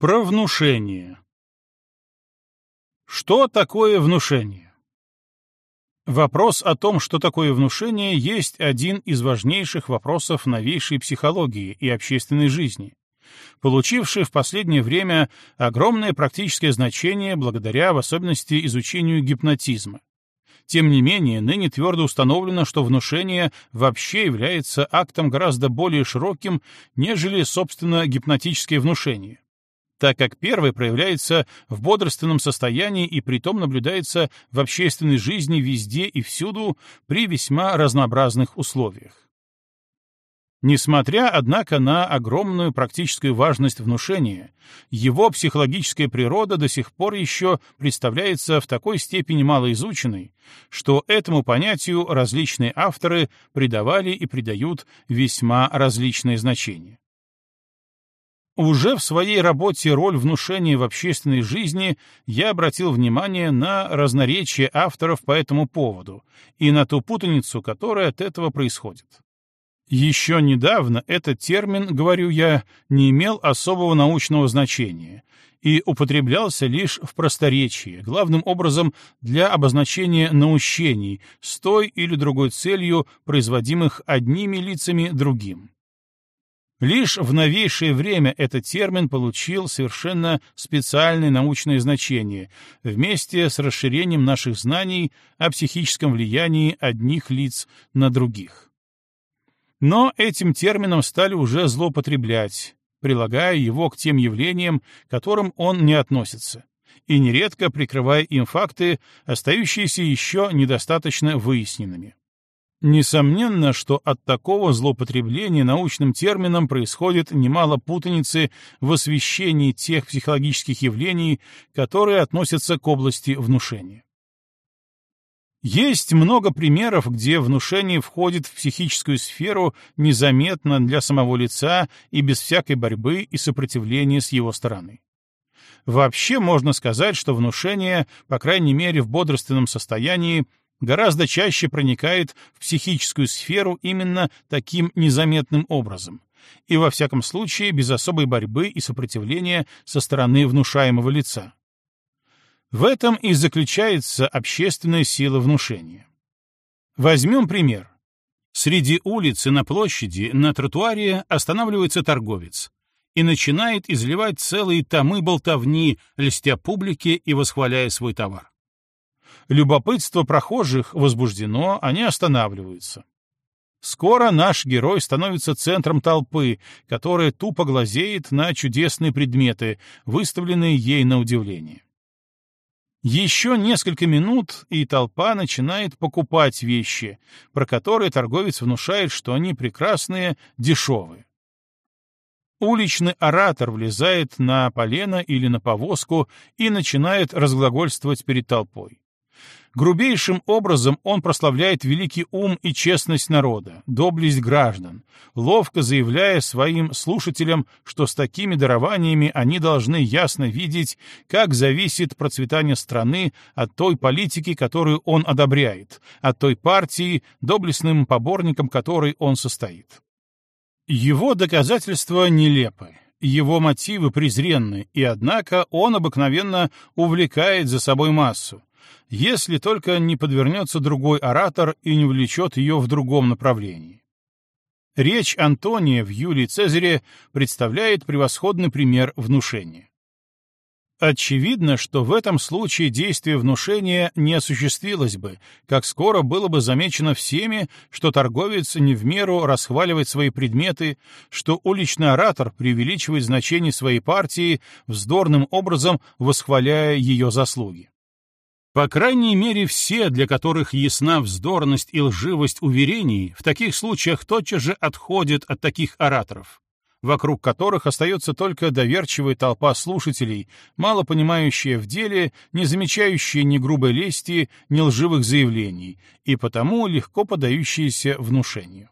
Про внушение. Что такое внушение? Вопрос о том, что такое внушение, есть один из важнейших вопросов новейшей психологии и общественной жизни, получивший в последнее время огромное практическое значение благодаря, в особенности, изучению гипнотизма. Тем не менее, ныне твердо установлено, что внушение вообще является актом гораздо более широким, нежели, собственно, гипнотическое внушение так как первый проявляется в бодрственном состоянии и притом наблюдается в общественной жизни везде и всюду при весьма разнообразных условиях. Несмотря, однако, на огромную практическую важность внушения, его психологическая природа до сих пор еще представляется в такой степени малоизученной, что этому понятию различные авторы придавали и придают весьма различные значения. Уже в своей работе «Роль внушения в общественной жизни» я обратил внимание на разноречие авторов по этому поводу и на ту путаницу, которая от этого происходит. Еще недавно этот термин, говорю я, не имел особого научного значения и употреблялся лишь в просторечии, главным образом для обозначения наущений с той или другой целью, производимых одними лицами другим. Лишь в новейшее время этот термин получил совершенно специальное научное значение вместе с расширением наших знаний о психическом влиянии одних лиц на других. Но этим термином стали уже злоупотреблять, прилагая его к тем явлениям, к которым он не относится, и нередко прикрывая им факты, остающиеся еще недостаточно выясненными. Несомненно, что от такого злоупотребления научным термином происходит немало путаницы в освещении тех психологических явлений, которые относятся к области внушения. Есть много примеров, где внушение входит в психическую сферу незаметно для самого лица и без всякой борьбы и сопротивления с его стороны. Вообще можно сказать, что внушение, по крайней мере в бодрственном состоянии, гораздо чаще проникает в психическую сферу именно таким незаметным образом, и во всяком случае без особой борьбы и сопротивления со стороны внушаемого лица. В этом и заключается общественная сила внушения. Возьмем пример. Среди улицы на площади на тротуаре останавливается торговец и начинает изливать целые томы болтовни, льстя публике и восхваляя свой товар. Любопытство прохожих возбуждено, они останавливаются. Скоро наш герой становится центром толпы, которая тупо глазеет на чудесные предметы, выставленные ей на удивление. Еще несколько минут, и толпа начинает покупать вещи, про которые торговец внушает, что они прекрасные, дешевые. Уличный оратор влезает на полено или на повозку и начинает разглагольствовать перед толпой. Грубейшим образом он прославляет великий ум и честность народа, доблесть граждан, ловко заявляя своим слушателям, что с такими дарованиями они должны ясно видеть, как зависит процветание страны от той политики, которую он одобряет, от той партии, доблестным поборником которой он состоит. Его доказательства нелепы его мотивы презренны, и однако он обыкновенно увлекает за собой массу, если только не подвернется другой оратор и не влечет ее в другом направлении. Речь Антония в Юлии Цезаре представляет превосходный пример внушения. Очевидно, что в этом случае действие внушения не осуществилось бы, как скоро было бы замечено всеми, что торговец не в меру расхваливает свои предметы, что уличный оратор преувеличивает значение своей партии, вздорным образом восхваляя ее заслуги. По крайней мере, все, для которых ясна вздорность и лживость уверений, в таких случаях тотчас же отходят от таких ораторов, вокруг которых остается только доверчивая толпа слушателей, мало понимающая в деле, не замечающая ни грубой лести, ни лживых заявлений, и потому легко поддающиеся внушению.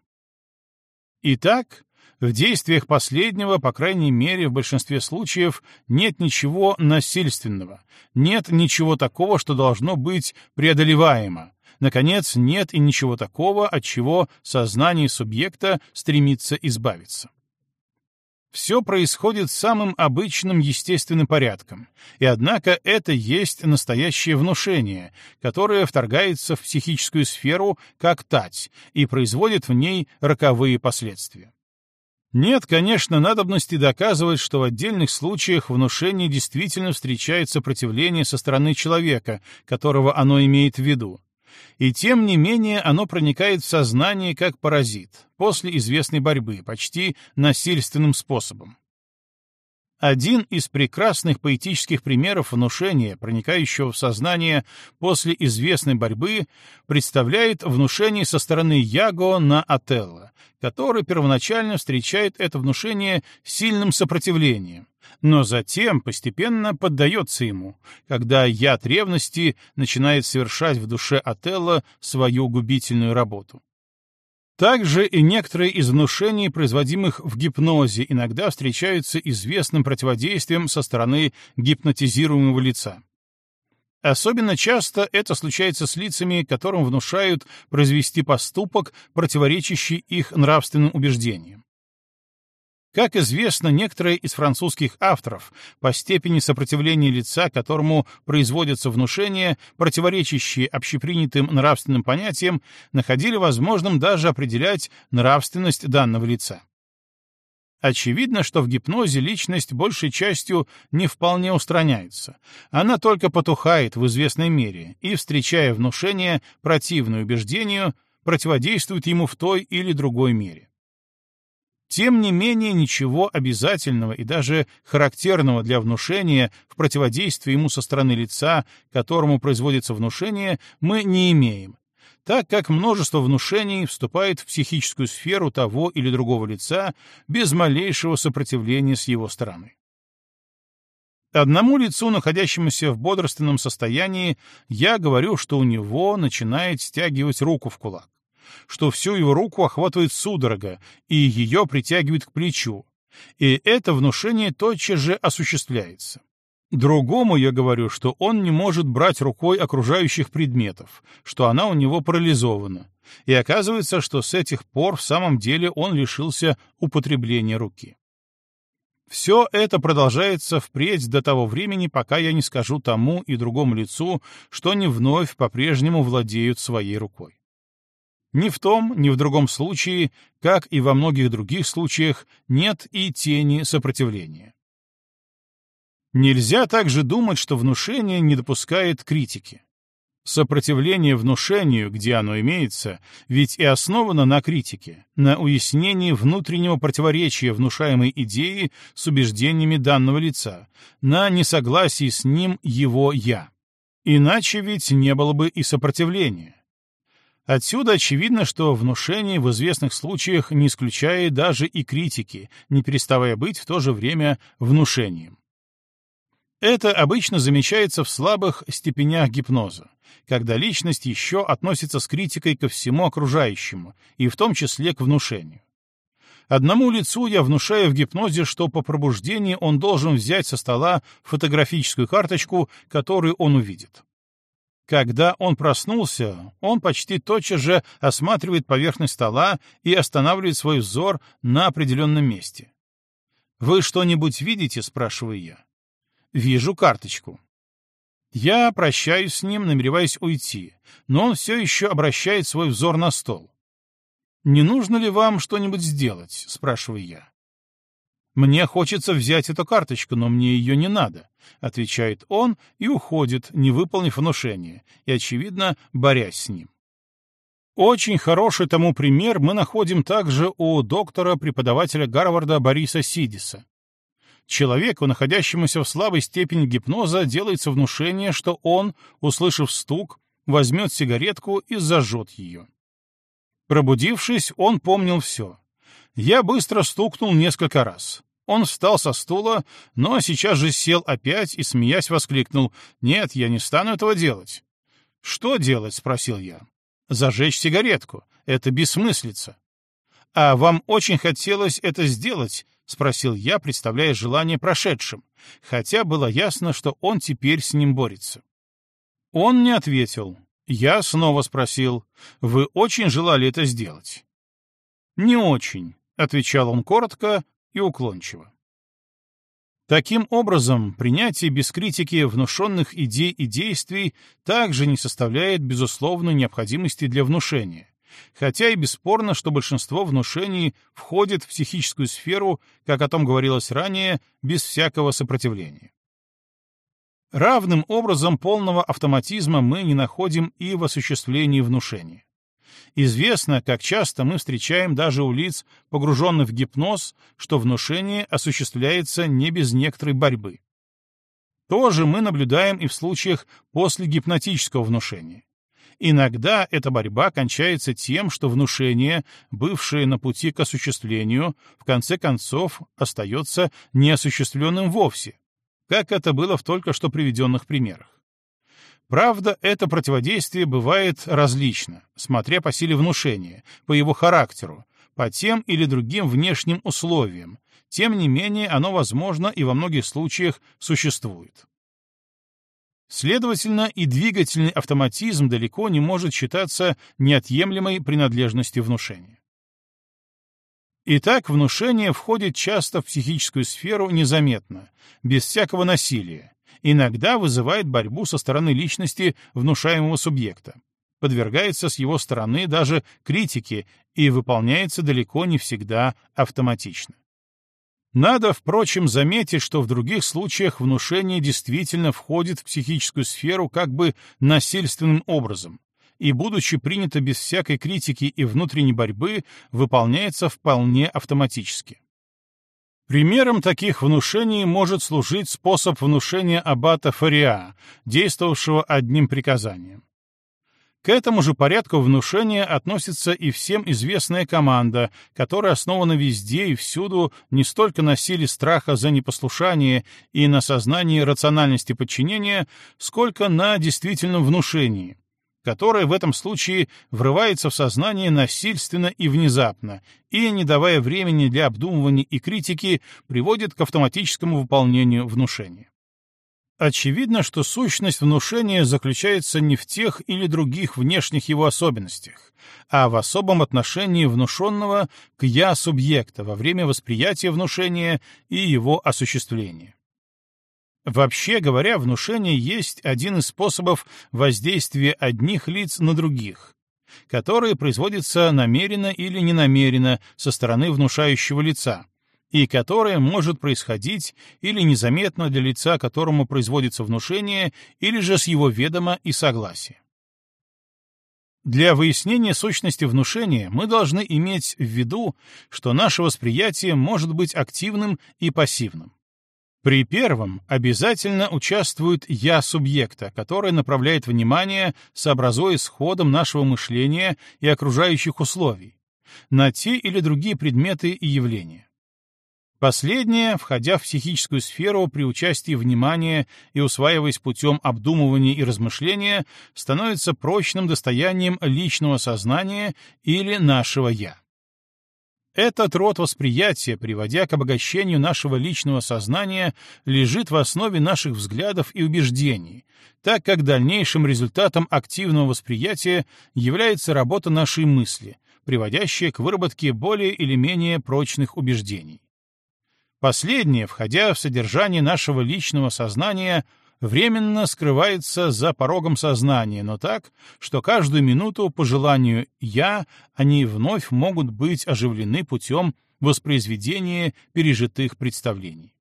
Итак, в действиях последнего, по крайней мере, в большинстве случаев, нет ничего насильственного, нет ничего такого, что должно быть преодолеваемо. Наконец, нет и ничего такого, от чего сознание субъекта стремится избавиться. Все происходит самым обычным естественным порядком, и однако это есть настоящее внушение, которое вторгается в психическую сферу как тать и производит в ней роковые последствия. Нет, конечно, надобности доказывать, что в отдельных случаях внушение действительно встречает сопротивление со стороны человека, которого оно имеет в виду, и тем не менее оно проникает в сознание как паразит после известной борьбы, почти насильственным способом. Один из прекрасных поэтических примеров внушения, проникающего в сознание после известной борьбы, представляет внушение со стороны Яго на Отелло, который первоначально встречает это внушение сильным сопротивлением, но затем постепенно поддается ему, когда яд ревности начинает совершать в душе Отелло свою губительную работу. Также и некоторые из внушений, производимых в гипнозе, иногда встречаются известным противодействием со стороны гипнотизируемого лица. Особенно часто это случается с лицами, которым внушают произвести поступок, противоречащий их нравственным убеждениям. Как известно, некоторые из французских авторов по степени сопротивления лица, которому производятся внушения, противоречащие общепринятым нравственным понятиям, находили возможным даже определять нравственность данного лица. Очевидно, что в гипнозе личность большей частью не вполне устраняется. Она только потухает в известной мере и, встречая внушение, противное убеждению, противодействует ему в той или другой мере. Тем не менее, ничего обязательного и даже характерного для внушения в противодействии ему со стороны лица, которому производится внушение, мы не имеем, так как множество внушений вступает в психическую сферу того или другого лица без малейшего сопротивления с его стороны. Одному лицу, находящемуся в бодрственном состоянии, я говорю, что у него начинает стягивать руку в кулак что всю его руку охватывает судорога, и ее притягивает к плечу. И это внушение тотчас же осуществляется. Другому я говорю, что он не может брать рукой окружающих предметов, что она у него парализована. И оказывается, что с этих пор в самом деле он лишился употребления руки. Все это продолжается впредь до того времени, пока я не скажу тому и другому лицу, что они вновь по-прежнему владеют своей рукой. Ни в том, ни в другом случае, как и во многих других случаях, нет и тени сопротивления. Нельзя также думать, что внушение не допускает критики. Сопротивление внушению, где оно имеется, ведь и основано на критике, на уяснении внутреннего противоречия внушаемой идеи с убеждениями данного лица, на несогласии с ним его «я». Иначе ведь не было бы и сопротивления. Отсюда очевидно, что внушение в известных случаях не исключает даже и критики, не переставая быть в то же время внушением. Это обычно замечается в слабых степенях гипноза, когда личность еще относится с критикой ко всему окружающему, и в том числе к внушению. Одному лицу я внушаю в гипнозе, что по пробуждении он должен взять со стола фотографическую карточку, которую он увидит. Когда он проснулся, он почти тотчас же осматривает поверхность стола и останавливает свой взор на определенном месте. «Вы что-нибудь видите?» — спрашиваю я. «Вижу карточку». Я прощаюсь с ним, намереваясь уйти, но он все еще обращает свой взор на стол. «Не нужно ли вам что-нибудь сделать?» — спрашиваю я. «Мне хочется взять эту карточку, но мне ее не надо», — отвечает он и уходит, не выполнив внушение, и, очевидно, борясь с ним. Очень хороший тому пример мы находим также у доктора-преподавателя Гарварда Бориса Сидиса. Человеку, находящемуся в слабой степени гипноза, делается внушение, что он, услышав стук, возьмет сигаретку и зажжет ее. Пробудившись, он помнил все. Я быстро стукнул несколько раз. Он встал со стула, но сейчас же сел опять и, смеясь, воскликнул. «Нет, я не стану этого делать». «Что делать?» — спросил я. «Зажечь сигаретку. Это бессмыслица». «А вам очень хотелось это сделать?» — спросил я, представляя желание прошедшим, хотя было ясно, что он теперь с ним борется. Он не ответил. Я снова спросил, «Вы очень желали это сделать?» «Не очень», — отвечал он коротко, и уклончиво. Таким образом, принятие без критики внушенных идей и действий также не составляет безусловной необходимости для внушения, хотя и бесспорно, что большинство внушений входит в психическую сферу, как о том говорилось ранее, без всякого сопротивления. Равным образом полного автоматизма мы не находим и в осуществлении внушения. Известно, как часто мы встречаем даже у лиц, погруженных в гипноз, что внушение осуществляется не без некоторой борьбы. То же мы наблюдаем и в случаях после гипнотического внушения. Иногда эта борьба кончается тем, что внушение, бывшее на пути к осуществлению, в конце концов остается неосуществленным вовсе, как это было в только что приведенных примерах. Правда, это противодействие бывает различно, смотря по силе внушения, по его характеру, по тем или другим внешним условиям. Тем не менее, оно возможно и во многих случаях существует. Следовательно, и двигательный автоматизм далеко не может считаться неотъемлемой принадлежностью внушения. Итак, внушение входит часто в психическую сферу незаметно, без всякого насилия, иногда вызывает борьбу со стороны личности внушаемого субъекта, подвергается с его стороны даже критике и выполняется далеко не всегда автоматично. Надо, впрочем, заметить, что в других случаях внушение действительно входит в психическую сферу как бы насильственным образом, и, будучи принято без всякой критики и внутренней борьбы, выполняется вполне автоматически. Примером таких внушений может служить способ внушения аббата Фариа, действовавшего одним приказанием. К этому же порядку внушения относится и всем известная команда, которая основана везде и всюду не столько на силе страха за непослушание и на сознании рациональности подчинения, сколько на действительном внушении, которое в этом случае врывается в сознание насильственно и внезапно, и, не давая времени для обдумывания и критики, приводит к автоматическому выполнению внушения. Очевидно, что сущность внушения заключается не в тех или других внешних его особенностях, а в особом отношении внушенного к «я» субъекта во время восприятия внушения и его осуществления. Вообще говоря, внушение есть один из способов воздействия одних лиц на других, который производится намеренно или ненамеренно со стороны внушающего лица, и которое может происходить или незаметно для лица, которому производится внушение, или же с его ведома и согласия. Для выяснения сущности внушения мы должны иметь в виду, что наше восприятие может быть активным и пассивным. При первом обязательно участвует «я» субъекта, который направляет внимание, сообразуясь с ходом нашего мышления и окружающих условий, на те или другие предметы и явления. Последнее, входя в психическую сферу при участии внимания и усваиваясь путем обдумывания и размышления, становится прочным достоянием личного сознания или нашего «я». Этот род восприятия, приводя к обогащению нашего личного сознания, лежит в основе наших взглядов и убеждений, так как дальнейшим результатом активного восприятия является работа нашей мысли, приводящая к выработке более или менее прочных убеждений. Последнее, входя в содержание нашего личного сознания, временно скрывается за порогом сознания, но так, что каждую минуту по желанию «я» они вновь могут быть оживлены путем воспроизведения пережитых представлений.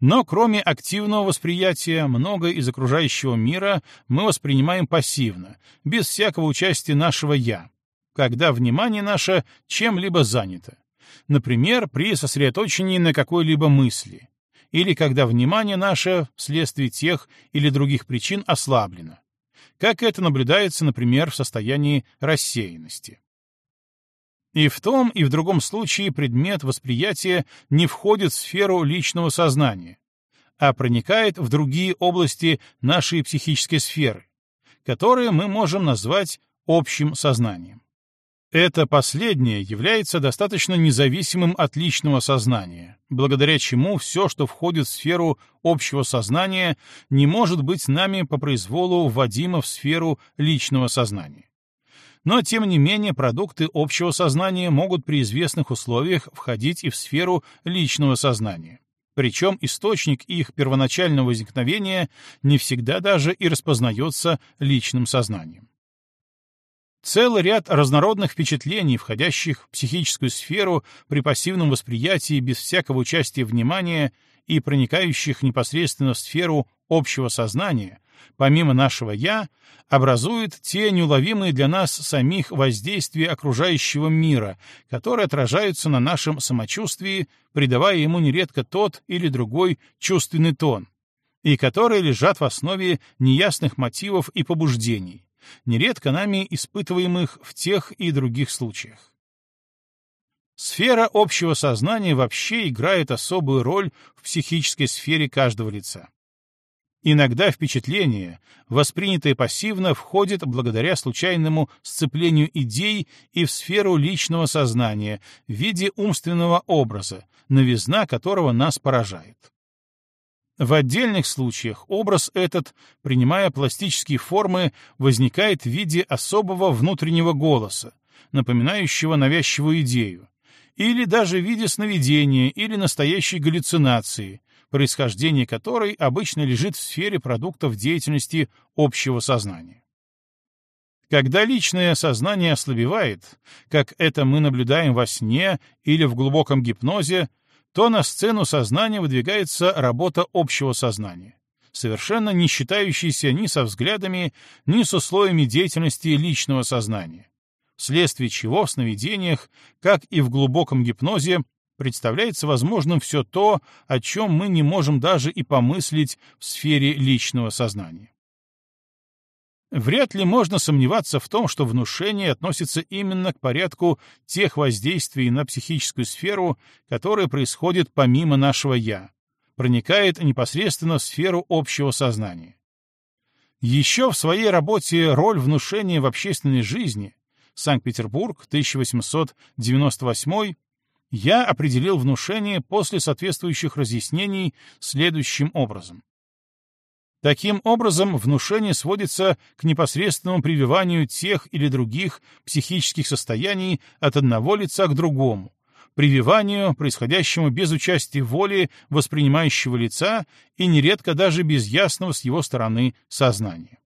Но кроме активного восприятия, многое из окружающего мира мы воспринимаем пассивно, без всякого участия нашего «я», когда внимание наше чем-либо занято. Например, при сосредоточении на какой-либо мысли, или когда внимание наше вследствие тех или других причин ослаблено, как это наблюдается, например, в состоянии рассеянности. И в том, и в другом случае предмет восприятия не входит в сферу личного сознания, а проникает в другие области нашей психической сферы, которые мы можем назвать общим сознанием. Это последнее является достаточно независимым от личного сознания, благодаря чему все, что входит в сферу общего сознания, не может быть нами по произволу вводимо в сферу личного сознания. но тем не менее продукты общего сознания могут при известных условиях входить и в сферу личного сознания. Причем источник их первоначального возникновения не всегда даже и распознается личным сознанием. Целый ряд разнородных впечатлений, входящих в психическую сферу при пассивном восприятии без всякого участия внимания и проникающих непосредственно в сферу общего сознания, помимо нашего «я», образуют те неуловимые для нас самих воздействия окружающего мира, которые отражаются на нашем самочувствии, придавая ему нередко тот или другой чувственный тон, и которые лежат в основе неясных мотивов и побуждений, нередко нами испытываемых в тех и других случаях. Сфера общего сознания вообще играет особую роль в психической сфере каждого лица. Иногда впечатление, воспринятое пассивно, входит благодаря случайному сцеплению идей и в сферу личного сознания в виде умственного образа, новизна которого нас поражает. В отдельных случаях образ этот, принимая пластические формы, возникает в виде особого внутреннего голоса, напоминающего навязчивую идею, или даже в виде сновидения или настоящей галлюцинации, происхождение которой обычно лежит в сфере продуктов деятельности общего сознания. Когда личное сознание ослабевает, как это мы наблюдаем во сне или в глубоком гипнозе, то на сцену сознания выдвигается работа общего сознания, совершенно не считающаяся ни со взглядами, ни с условиями деятельности личного сознания, вследствие чего в сновидениях, как и в глубоком гипнозе, представляется возможным все то, о чем мы не можем даже и помыслить в сфере личного сознания. Вряд ли можно сомневаться в том, что внушение относится именно к порядку тех воздействий на психическую сферу, которые происходят помимо нашего «я», проникает непосредственно в сферу общего сознания. Еще в своей работе «Роль внушения в общественной жизни» Санкт-Петербург, 1898 я определил внушение после соответствующих разъяснений следующим образом. Таким образом, внушение сводится к непосредственному прививанию тех или других психических состояний от одного лица к другому, прививанию, происходящему без участия воли воспринимающего лица и нередко даже без ясного с его стороны сознания.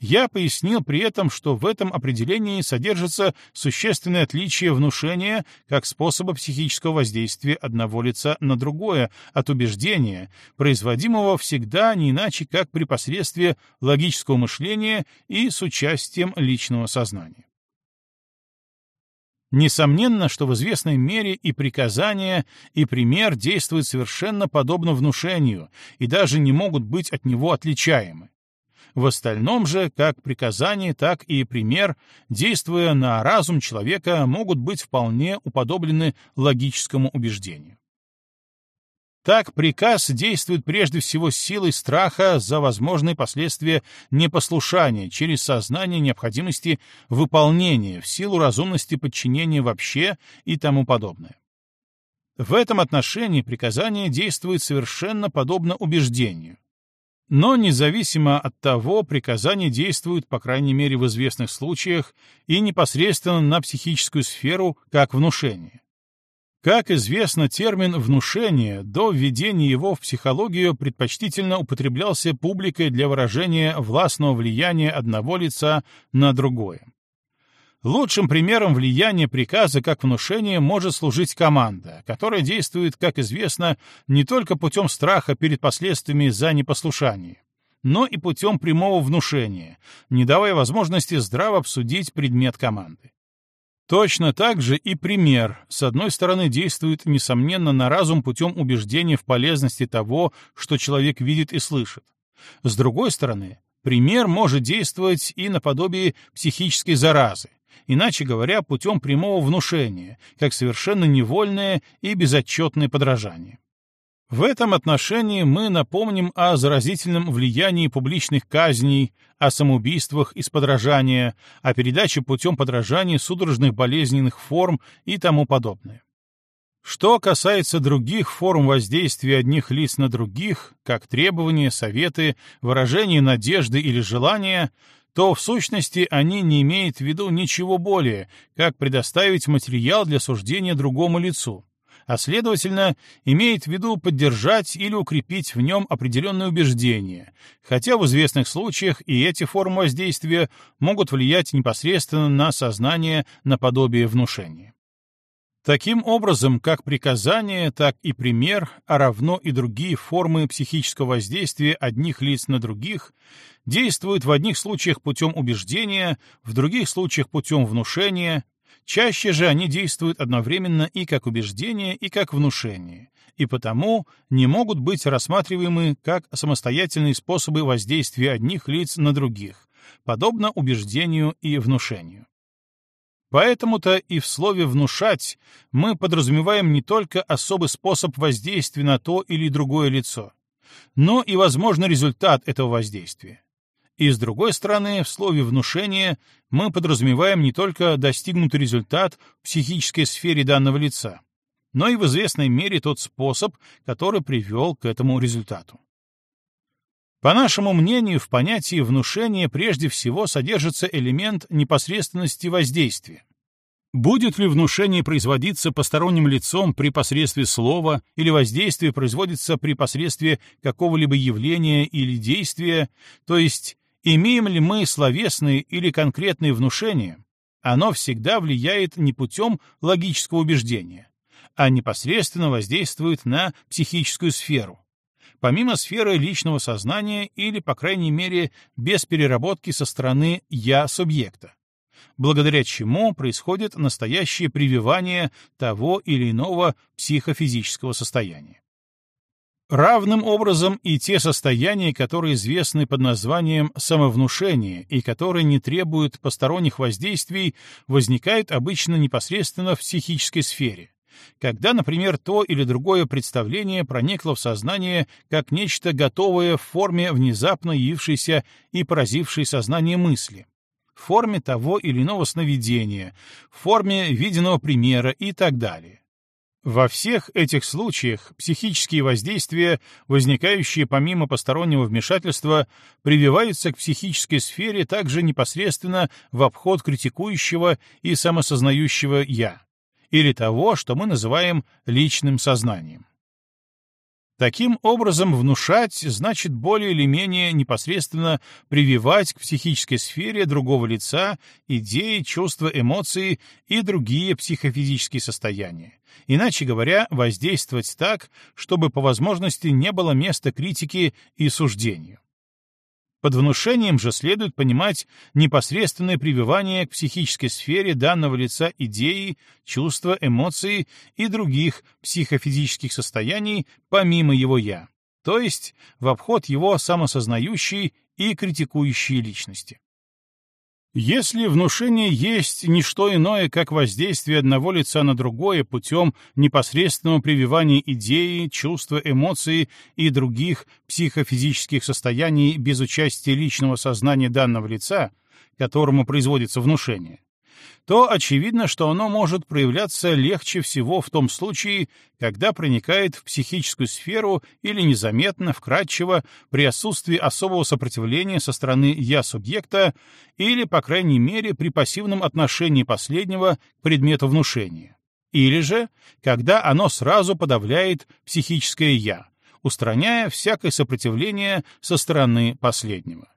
Я пояснил при этом, что в этом определении содержится существенное отличие внушения как способа психического воздействия одного лица на другое от убеждения, производимого всегда не иначе как при посредстве логического мышления и с участием личного сознания. Несомненно, что в известной мере и приказания, и пример действуют совершенно подобно внушению и даже не могут быть от него отличаемы. В остальном же, как приказание, так и пример, действуя на разум человека, могут быть вполне уподоблены логическому убеждению. Так приказ действует прежде всего силой страха за возможные последствия непослушания через сознание необходимости выполнения в силу разумности подчинения вообще и тому подобное. В этом отношении приказание действует совершенно подобно убеждению, но независимо от того, приказания действуют, по крайней мере в известных случаях, и непосредственно на психическую сферу, как внушение. Как известно, термин «внушение» до введения его в психологию предпочтительно употреблялся публикой для выражения властного влияния одного лица на другое. Лучшим примером влияния приказа как внушения может служить команда, которая действует, как известно, не только путем страха перед последствиями за непослушание, но и путем прямого внушения, не давая возможности здраво обсудить предмет команды. Точно так же и пример, с одной стороны, действует, несомненно, на разум путем убеждения в полезности того, что человек видит и слышит. С другой стороны, пример может действовать и наподобие психической заразы, иначе говоря, путем прямого внушения, как совершенно невольное и безотчетное подражание. В этом отношении мы напомним о заразительном влиянии публичных казней, о самоубийствах из подражания, о передаче путем подражания судорожных болезненных форм и тому подобное. Что касается других форм воздействия одних лиц на других, как требования, советы, выражение надежды или желания, то в сущности они не имеют в виду ничего более, как предоставить материал для суждения другому лицу, а следовательно, имеет в виду поддержать или укрепить в нем определенные убеждения, хотя в известных случаях и эти формы воздействия могут влиять непосредственно на сознание наподобие внушения. Таким образом, как приказание, так и пример, а равно и другие формы психического воздействия одних лиц на других, действуют в одних случаях путем убеждения, в других случаях путем внушения, Чаще же они действуют одновременно и как убеждение, и как внушение, и потому не могут быть рассматриваемы как самостоятельные способы воздействия одних лиц на других, подобно убеждению и внушению. Поэтому-то и в слове «внушать» мы подразумеваем не только особый способ воздействия на то или другое лицо, но и, возможно, результат этого воздействия. И с другой стороны, в слове «внушение» мы подразумеваем не только достигнутый результат в психической сфере данного лица, но и в известной мере тот способ, который привел к этому результату. По нашему мнению, в понятии внушения прежде всего содержится элемент непосредственности воздействия. Будет ли внушение производиться посторонним лицом при посредстве слова или воздействие производится при посредстве какого-либо явления или действия, то есть Имеем ли мы словесные или конкретные внушения, оно всегда влияет не путем логического убеждения, а непосредственно воздействует на психическую сферу, помимо сферы личного сознания или, по крайней мере, без переработки со стороны «я-субъекта», благодаря чему происходит настоящее прививание того или иного психофизического состояния. Равным образом и те состояния, которые известны под названием самовнушение и которые не требуют посторонних воздействий, возникают обычно непосредственно в психической сфере, когда, например, то или другое представление проникло в сознание как нечто готовое в форме внезапно явившейся и поразившей сознание мысли, в форме того или иного сновидения, в форме виденного примера и так далее. Во всех этих случаях психические воздействия, возникающие помимо постороннего вмешательства, прививаются к психической сфере также непосредственно в обход критикующего и самосознающего «я», или того, что мы называем личным сознанием. Таким образом, внушать значит более или менее непосредственно прививать к психической сфере другого лица идеи, чувства, эмоции и другие психофизические состояния. Иначе говоря, воздействовать так, чтобы по возможности не было места критике и суждению. Под внушением же следует понимать непосредственное прививание к психической сфере данного лица идеи, чувства, эмоции и других психофизических состояний помимо его «я», то есть в обход его самосознающей и критикующей личности. Если внушение есть не что иное, как воздействие одного лица на другое путем непосредственного прививания идеи, чувства, эмоций и других психофизических состояний без участия личного сознания данного лица, которому производится внушение, то очевидно, что оно может проявляться легче всего в том случае, когда проникает в психическую сферу или незаметно, вкратчиво, при отсутствии особого сопротивления со стороны «я-субъекта» или, по крайней мере, при пассивном отношении последнего к предмету внушения. Или же, когда оно сразу подавляет психическое «я», устраняя всякое сопротивление со стороны последнего.